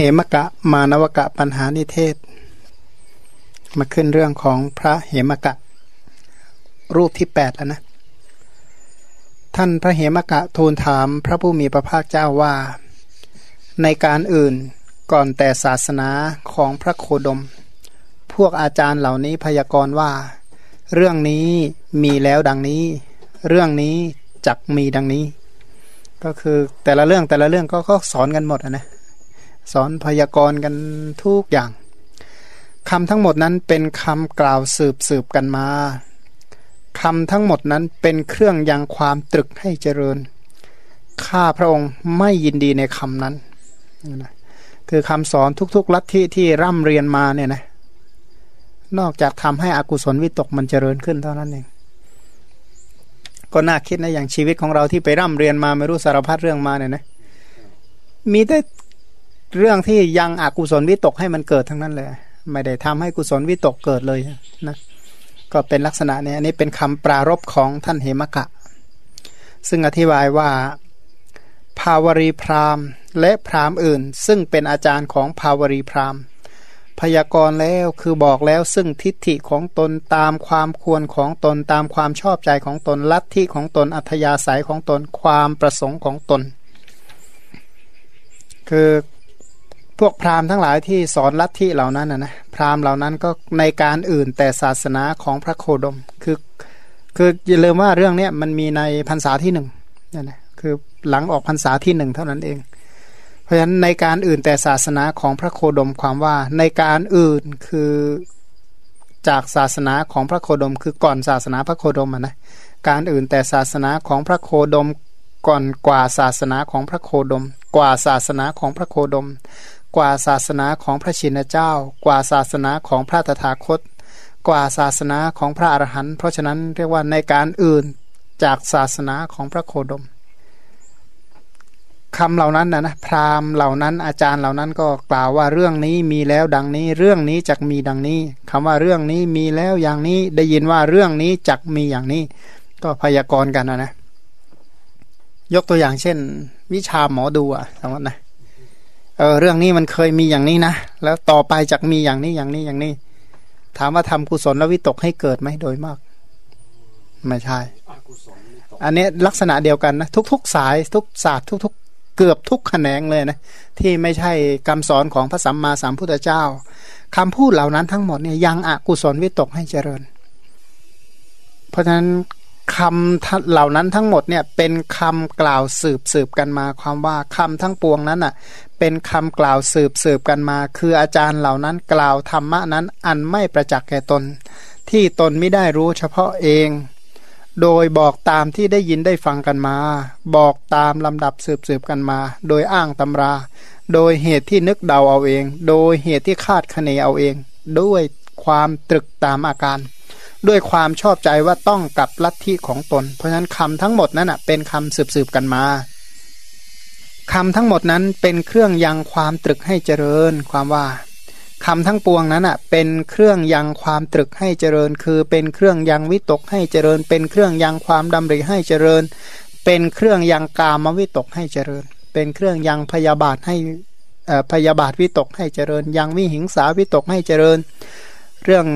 เหมกะมานวกะปัญหานิเทศ มาขึ้นเรื่องของพระเหมกะ รูปที่แปดแล้วนะ ท่านพระเหมกะทูลถามพระผู้มีพระภาคเจ้าว่า ในการอื่นก่อนแต่ศาสนาของพระโคดม พวกอาจารย์เหล่านี้พยากรณ์ว่า เรื่องนี้มีแล้วดังนี้ เรื่องนี้จักมีดังนี้ ก็คือแต่ละเรื่องแต่ละเรื่องก็ก็สอนกันหมดนะ สอนพยากรณ์กันทุกอย่างคำทั้งหมดนั้นเป็นคำกล่าวสืบสืบกันมาคำทั้งหมดนั้นเป็นเครื่องยังความตรึกให้เจริญ ข้าพระองค์ไม่ยินดีในคำนั้น คือคำสอนทุกๆลัทธิที่ร่ำเรียนมาเนี่ยนะนอกจากทำให้อกุศลวิตกมันเจริญขึ้นเท่านั้นเองก็น่าคิดนะอย่างชีวิตของเราที่ไปร่ำเรียนมาไม่รู้สารพัดเรื่องมาเนี่ยนะมีแต่ เรื่องที่ยังอกุศลวิตกให้มันเกิดทั้งนั้นเลย ไม่ได้ทำให้กุศลวิตกเกิดเลยนะก็เป็นลักษณะนี้อันนี้เป็นคำปรารบของท่านเหมกะ ซึ่งอธิบายว่าภาวรีพรามและพรามอื่น ซึ่งเป็นอาจารย์ของภาวรีพรามพยากรณ์แล้วคือบอกแล้วซึ่งทิฏฐิของตนตามความควรของตนตามความชอบใจของตนลัทธิของตนอัธยาศัยของตนความประสงค์ของตน คือ พวกพราหมณ์ทั้งหลายที่สอนลัทธิเหล่านั้นนะนะพราหมณ์เหล่านั้นก็ในการอื่นแต่ศาสนาของพระโคดม คือคืออย่าลืมว่าเรื่องเนี้ยมันมีในพรรษาที่หนึ่งนี่นะคือหลังออกพรรษาที่หนึ่งเท่านั้นเอง เพราะฉะนั้นในการอื่นแต่ศาสนาของพระโคดมความว่าในการอื่นคือจากศาสนาของพระโคดม คือก่อนศาสนาพระโคดมนะการอื่นแต่ศาสนาของพระโคดมก่อนกว่าศาสนาของพระโคดม กว่าศาสนาของพระโคดม กว่าศาสนาของพระชินเจ้า กว่าศาสนาของพระตถาคต กว่าศาสนาของพระอรหันต์เพราะฉะนั้นเรียกว่าในการอื่นจากศาสนาของพระโคดมคำเหล่านั้นนะนะพราหมณ์เหล่านั้นอาจารย์เหล่านั้นก็กล่าวว่าเรื่องนี้มีแล้วดังนี้ เรื่องนี้จักมีดังนี้คำว่าเรื่องนี้มีแล้วอย่างนี้ได้ยินว่าเรื่องนี้จักมีอย่างนี้ ก็พยากรณ์กันนะนะยกตัวอย่างเช่น วิชาหมอดูอะสมมตินะ เออเรื่องนี้มันเคยมีอย่างนี้นะ แล้วต่อไปจะมีอย่างนี้อย่างนี้อย่างนี้ ถามว่าทำกุศลแล้ววิตกให้เกิดไหมโดยมาก ไม่ใช่ อันนี้ลักษณะเดียวกันนะ ทุก ๆ สายทุกศาสตร์ทุก ๆ เกือบทุกแขนงเลยนะที่ไม่ใช่คำสอนของพระสัมมาสัมพุทธเจ้าคำพูดเหล่านั้นทั้งหมดเนี่ยยังอกุศลวิตกให้เจริญ เพราะฉะนั้นคำเหล่านั้นทั้งหมดเนี่ยเป็นคำกล่าวสืบสืบกันมาความว่าคำทั้งปวงนั้นอะ เป็นคำกล่าวสืบสืบกันมา คืออาจารย์เหล่านั้นกล่าวธรรมะนั้นอันไม่ประจักษ์แก่ตน ที่ตนไม่ได้รู้เฉพาะเอง โดยบอกตามที่ได้ยินได้ฟังกันมา บอกตามลำดับสืบสืบกันมา โดยอ้างตำรา โดยเหตุที่นึกเดาเอาเอง โดยเหตุที่คาดคะเนเอาเอง ด้วยความตรึกตามอาการ ด้วยความชอบใจว่าต้องกับลัทธิของตน เพราะฉะนั้นคำทั้งหมดนั้นเป็นคำสืบสืบกันมา คำทั้งหมดนั้นเป็นเครื่องยังความตรึกให้เจริญ ความว่าคำทั้งปวงนั้นอะเป็นเครื่องยังความตรึกให้เจริญ คือเป็นเครื่องยังวิตกให้เจริญ เป็นเครื่องยังความดำริให้เจริญ เป็นเครื่องยังกามวิตกให้เจริญ เป็นเครื่องยังพยาบาทให้พยาบาทวิตกให้เจริญ ยังวิหิงสาวิตกให้เจริญ เรื่อง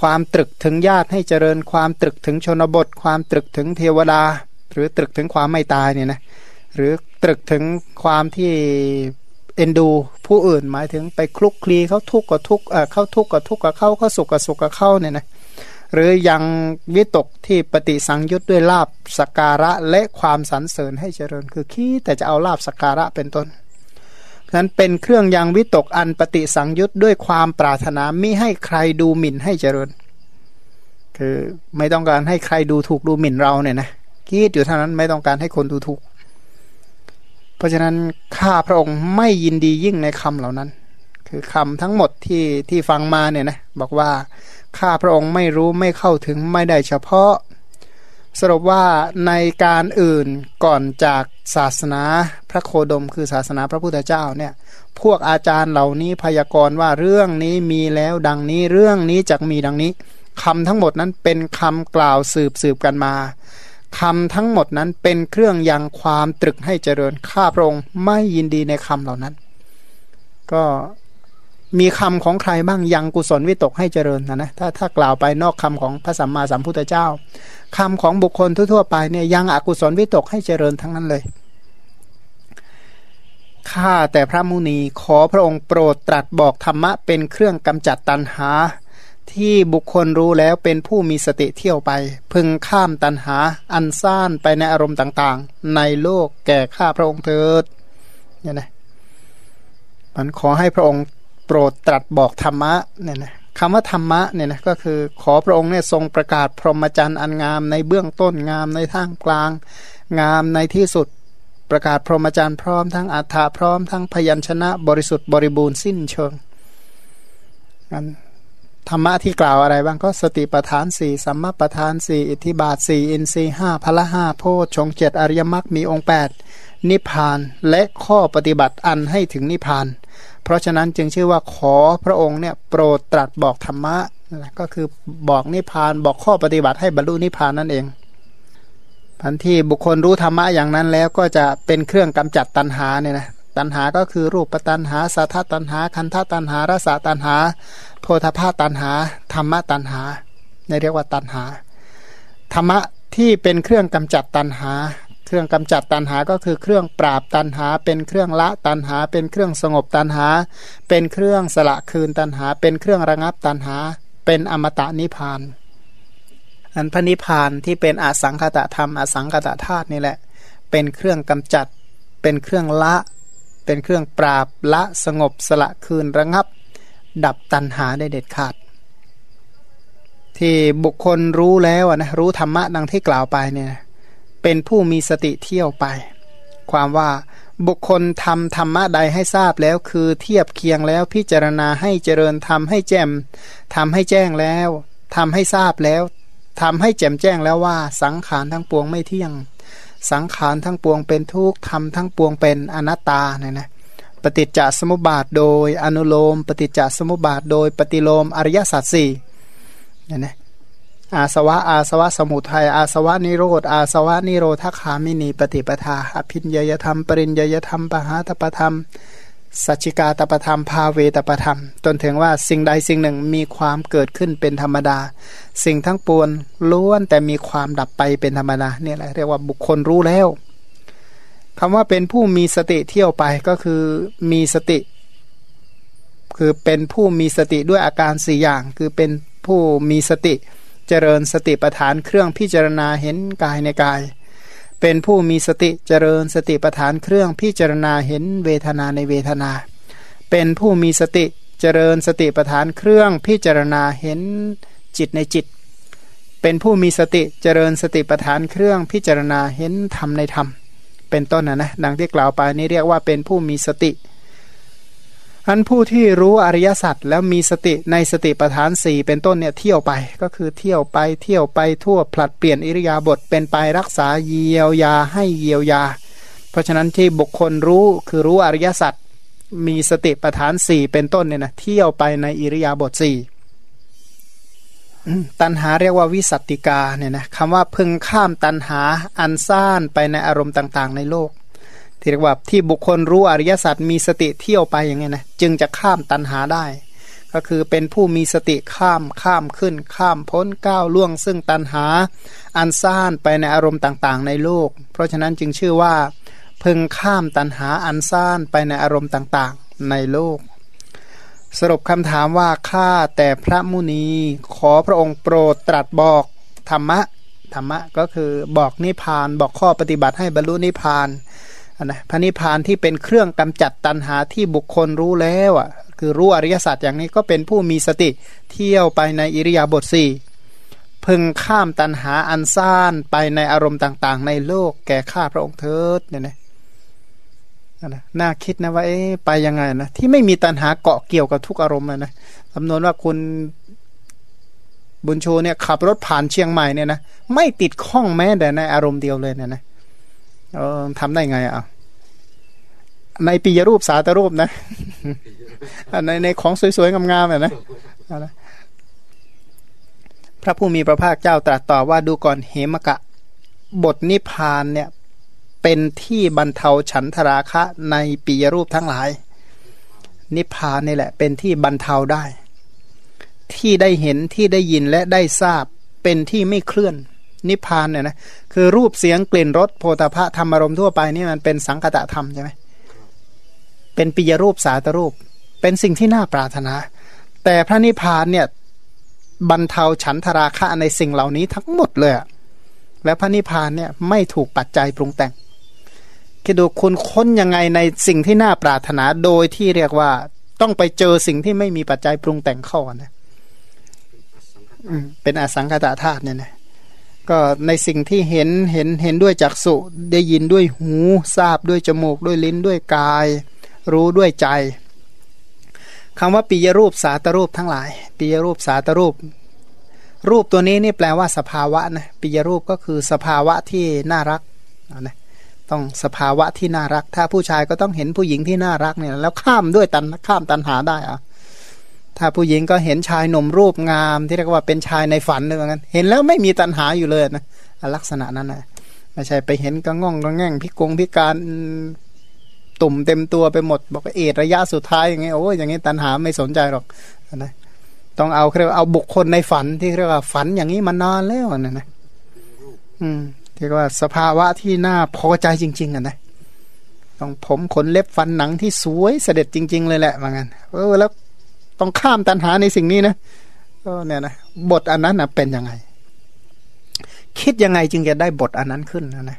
ความตรึกถึงญาติให้เจริญ ความตรึกถึงชนบท ความตรึกถึงเทวดา หรือตรึกถึงความไม่ตายเนี่ยนะ หรือตรึกถึงความที่เอ็นดูผู้อื่นหมายถึงไปคลุกคลีเขาทุกข์กับทุกข์เข้าทุกข์กับทุกข์กับเข้าเขาสุขกับสุขกับเข้าเนี่ยนะหรือยังวิตกที่ปฏิสังยุตด้วยลาบสการะและความสรรเสริญให้เจริญ คือคิดแต่จะเอาลาบสการะเป็นต้นนั้นเป็นเครื่องยังวิตกอันปฏิสังยุตด้วยความปรารถนาไม่ให้ใครดูหมิ่นให้เจริญ คือไม่ต้องการให้ใครดูถูกดูหมิ่นเราเนี่ยนะคิดอยู่เท่านั้นไม่ต้องการให้คนดูถูก เพราะฉะนั้นข้าพระองค์ไม่ยินดียิ่งในคำเหล่านั้น คือคำทั้งหมดที่ที่ฟังมาเนี่ยนะบอกว่าข้าพระองค์ไม่รู้ไม่เข้าถึงไม่ได้เฉพาะ สรุปว่าในการอื่นก่อนจากศาสนาพระโคดม คือศาสนาพระพุทธเจ้าเนี่ยพวกอาจารย์เหล่านี้พยากรณ์ว่าเรื่องนี้มีแล้วดังนี้เรื่องนี้จะมีดังนี้คำทั้งหมดนั้นเป็นคำกล่าวสืบสืบกันมา คำทั้งหมดนั้นเป็นเครื่องยังความตรึกให้เจริญข้าพระองค์ไม่ยินดีในคำเหล่านั้น ก็มีคำของใครบ้างยังกุศลวิตกให้เจริญนะนะถ้าถ้ากล่าวไปนอกคำของพระสัมมาสัมพุทธเจ้าคำของบุคคลทั่วๆไปเนี่ยยังอกุศลวิตกให้เจริญทั้งนั้นเลยข้าแต่พระมุนีขอพระองค์โปรดตรัสบอกธรรมะเป็นเครื่องกำจัดตันหา ที่บุคคลรู้แล้วเป็นผู้มีสติเที่ยวไป พึงข้ามตันหาอันซ่านไปในอารมณ์ต่างๆ ในโลกแก่ข้าพระองค์เถิดเนี่ยนะมันขอให้พระองค์โปรดตรัสบอกธรรมะเนี่ยนะคำว่าธรรมะเนี่ยนะก็คือขอพระองค์เนี่ยทรงประกาศพรหมจรรย์อันงามในเบื้องต้นงามในท่ามกลาง งามในที่สุดประกาศพรหมจรรย์พร้อมทั้งอัฏฐาพร้อมทั้งพยัญชนะบริสุทธิ์บริบูรณ์สิ้นเชิงนั้น ธรรมะที่กล่าวอะไรบ้างก็สติปทานสี่สัมมาปทานสี่อิทธิบาทสี่อินทรีห้าพละห้าโพชฌงเจ็ดอริยมรรคมีองค์แปดนิพพานและข้อปฏิบัติอันให้ถึงนิพพาน เพราะฉะนั้นจึงชื่อว่าขอพระองค์เนี่ยโปรดตรัสบอกธรรมะก็คือบอกนิพพานบอกข้อปฏิบัติให้บรรลุนิพพานนั่นเองพันที่บุคคลรู้ธรรมะอย่างนั้นแล้วก็จะเป็นเครื่องกำจัดตัณหาเนี่ยนะ ตัณหาก็คือรูปตัณหาสัทธตัณหา คันธตัณหารสตัณหา โพธภาตัณหา ธรรมะตัณหาในเรียกว่าตัณหา ธรรมะที่เป็นเครื่องกำจัดตัณหา เครื่องกำจัดตัณหาก็คือเครื่องปราบตัณหา เป็นเครื่องละตัณหา เป็นเครื่องสงบตัณหา เป็นเครื่องสละคืนตัณหา เป็นเครื่องระงับตัณหา เป็นอมตะนิพานอันพระนิพานที่เป็นอสังคตะธรรมอสังคตะธาตุนี่แหละ เป็นเครื่องกำจัดเป็นเครื่องละ เป็นเครื่องปราบละสงบสละคืนระงับ ดับตัณหาได้เด็ดขาด ที่บุคคลรู้แล้วนะรู้ธรรมะดังที่กล่าวไปเนี่ยเป็นผู้มีสติเที่ยวไป ความว่าบุคคลทำธรรมะใดให้ทราบแล้วคือเทียบเคียงแล้วพิจารณาให้เจริญทำให้แจ่มทำให้แจ้งแล้วทำให้ทราบแล้วทำให้แจ่มแจ้งแล้วว่าสังขารทั้งปวงไม่เที่ยง สังขารทั้งปวงเป็นทุกข์ทำทั้งปวงเป็นอนัตตาเนี่ยนะปฏิจจสมุปบาทโดยอนุโลม ปฏิจจสมุปบาทโดยปฏิโลมอริยสัจสี่เนี่ยนะอาสวะอาสวะสมุทัยอาสวะนิโรธอาสวะนิโรธคามินีปฏิปทาอภินยยธรรม ปริญยยธรรมปหาตปธรรม สัจจิกาตประธรรม ภาเวตประธรรม จนถึงว่าสิ่งใดสิ่งหนึ่งมีความเกิดขึ้นเป็นธรรมดา สิ่งทั้งปวงล้วนแต่มีความดับไปเป็นธรรมดาเนี่ยแหละเรียกว่าบุคคลรู้แล้วคำว่าเป็นผู้มีสติเที่ยวไปก็คือมีสติ คือเป็นผู้มีสติด้วยอาการสี่อย่าง คือเป็นผู้มีสติ เจริญสติปัฏฐานเครื่องพิจารณาเห็นกายในกาย เป็นผู้มีสติเจริญสติปัฏฐานเครื่องพิจารณาเห็นเวทนาในเวทนา เป็นผู้มีสติเจริญสติปัฏฐานเครื่องพิจารณาเห็นจิตในจิต เป็นผู้มีสติเจริญสติปัฏฐานเครื่องพิจารณาเห็นธรรมในธรรม เป็นต้นนะนะดังที่กล่าวไปนี้เรียกว่าเป็นผู้มีสติ อันผู้ที่รู้อริยสัจแล้วมีสติในสติปัฏฐานสี่เป็นต้นเนี่ยเที่ยวไปก็คือเที่ยวไปเที่ยวไปทั่วผลัดเปลี่ยนอิริยาบถเป็นไปรักษาเยียวยาให้เยียวยา เพราะฉะนั้นที่บุคคลรู้คือรู้อริยสัจมีสติปัฏฐานสี่เป็นต้นเนี่ยนะเที่ยวไปในอิริยาบถสี่ตันหาเรียกว่าวิสัตติกาเนี่ยนะคำว่าพึงข้ามตันหาอันซ่านไปในอารมณ์ต่าง ๆ ในโลก ที่เรียกว่าที่บุคคลรู้อริยสัจมีสติเที่ยวไปอย่างเงี้ยนะจึงจะข้ามตันหาได้ ก็คือเป็นผู้มีสติข้ามข้ามขึ้น ข้ามพ้นก้าวล่วง ซึ่งตันหา อันซ่านไปในอารมณ์ต่างๆ ในโลก เพราะฉะนั้นจึงชื่อว่าพึงข้ามตันหาอันซ่านไปในอารมณ์ต่างๆ ในโลก สรุปคำถามว่าข้าแต่พระมุนีขอพระองค์โปรดตรัสบอกธรรมะธรรมะก็คือบอกนิพพานบอกข้อปฏิบัติให้บรรลุนิพพาน นะพระนิพพานที่เป็นเครื่องกำจัดตัณหาที่บุคคลรู้แล้วอะคือรู้อริยสัจอย่างนี้ก็เป็นผู้มีสติเที่ยวไปในอิริยาบถสี่พึงข้ามตัณหาอันซ่านไปในอารมณ์ต่างๆ ในโลกแก่ข้าพระองค์เถิดเนี่ยนะนะน่าคิดนะว่าเอ๊ะไปยังไงนะที่ไม่มีตัณหาเกาะเกี่ยวกับทุกอารมณ์นะคำนวณว่าคุณบุญชูเนี่ยขับรถผ่านเชียงใหม่เนี่ยนะไม่ติดข้องแม้แต่ในอารมณ์เดียวเลยเนี่ยนะ เออทำได้ไงอะในปียรูปสาตรูปนะในในของสวยๆงามๆนะพระผู้มีพระภาคเจ้าตรัสต่อว่าดูก่อนเหมกะ บทนิพพานเนี่ยเป็นที่บรรเทาฉันทราคะในปียรูปทั้งหลาย นิพพานนี่แหละ เป็นที่บรรเทาได้ ที่ได้เห็นที่ได้ยินและได้ทราบเป็นที่ไม่เคลื่อน นิพพานเนี่ยนะคือรูปเสียงกลิ่นรสโพธาภะธรรมารมทั่วไปนี่มันเป็นสังคตะธรรมใช่ไหมเป็นปิยรูปสาตรูป เป็นสิ่งที่น่าปรารถนา แต่พระนิพพานเนี่ยบรรเทาฉันทราคะในสิ่งเหล่านี้ทั้งหมดเลยและพระนิพพานเนี่ยไม่ถูกปัจจัยปรุงแต่งคิดดูคุณค้นยังไงในสิ่งที่น่าปรารถนาโดยที่เรียกว่าต้องไปเจอสิ่งที่ไม่มีปัจจัยปรุงแต่งเข้านะเป็นอสังขตาธาตุเนี่ยนะ ก็ในสิ่งที่เห็นเห็นเห็นด้วยจักสุได้ยินด้วยหูทราบด้วยจมูกด้วยลิ้นด้วยกาย รู้ด้วยใจคำว่าปียรูปสาตรูปทั้งหลาย ปียรูปสาตรูป รูปตัวนี้นี่แปลว่าสภาวะนะปียรูปก็คือสภาวะที่น่ารักนะต้องสภาวะที่น่ารัก ถ้าผู้ชายก็ต้องเห็นผู้หญิงที่น่ารักเนี่ยแล้วข้ามด้วยตันข้ามตันหาได้อะ ถ้าผู้หญิงก็เห็นชายหนุ่มรูปงาม ที่เรียกว่าเป็นชายในฝันเลยงั้นเห็นแล้วไม่มีตันหาอยู่เลยนะลักษณะนั้นนะไม่ใช่ไปเห็นก็ง่องก็แง่งพิกงพิการตุ่มเต็มตัวไปหมด บอกเอดระยะสุดท้ายอย่างเงี้ยโอ้ยอย่างเงี้ตันหาไม่สนใจหรอกนะต้องเอาเรียกเอาบุคคลในฝันที่เรียกว่าฝันอย่างนี้มานานแล้วนะนะอืมเรียกว่าสภาวะที่น่าพอใจจริง ๆอะนะต้องผมขนเล็บฟันหนังที่สวยเสด็จจริง ๆ เลยแหละว่างั้นเออแล้ว ต้องข้ามตันหาในสิ่งนี้นะก็เนี่ยนะบทอันนั้นนะเป็นยังไง คิดยังไงจึงจะได้บทอันนั้นขึ้นนะนะ